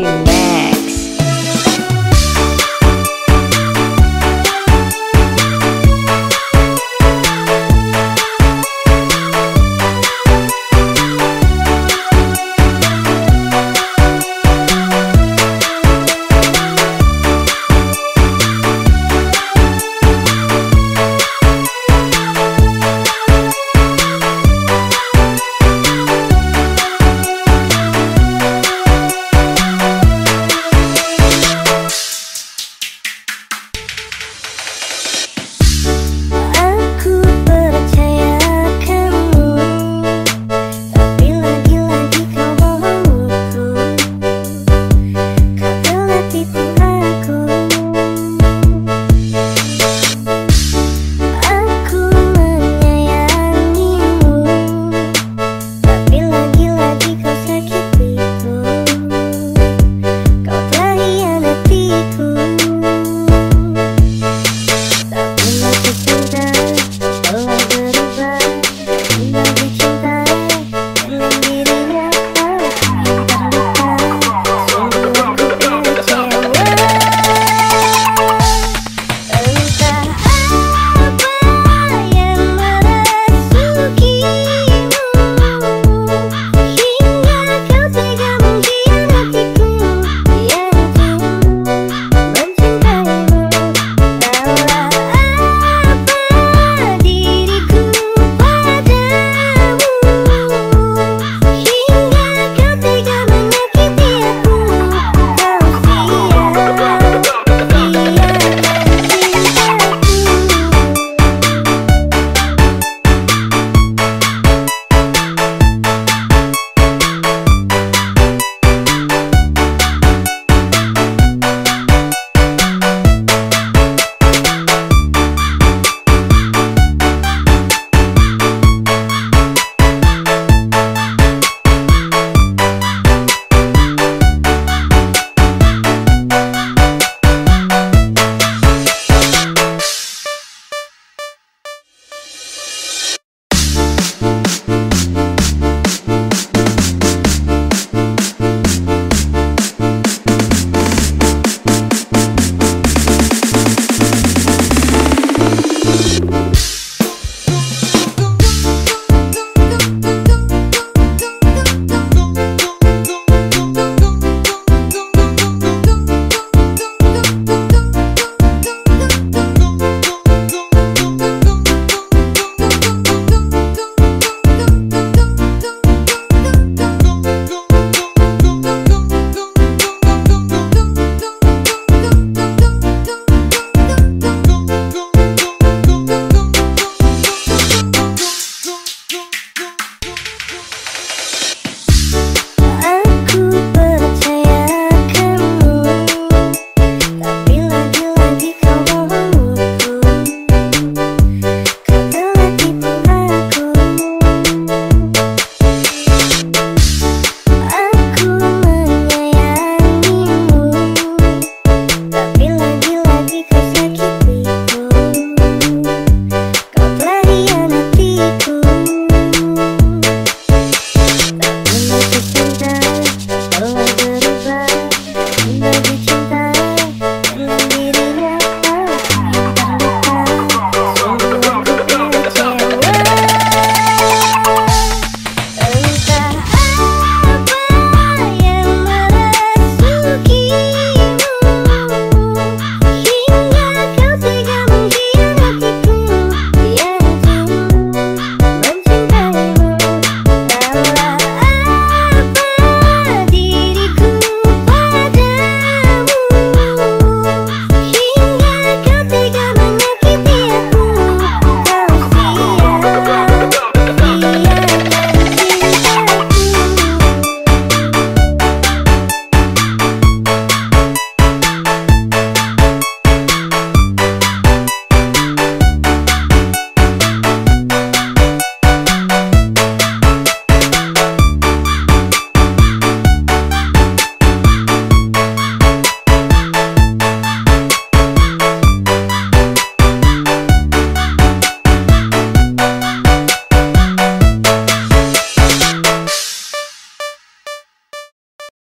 Bye.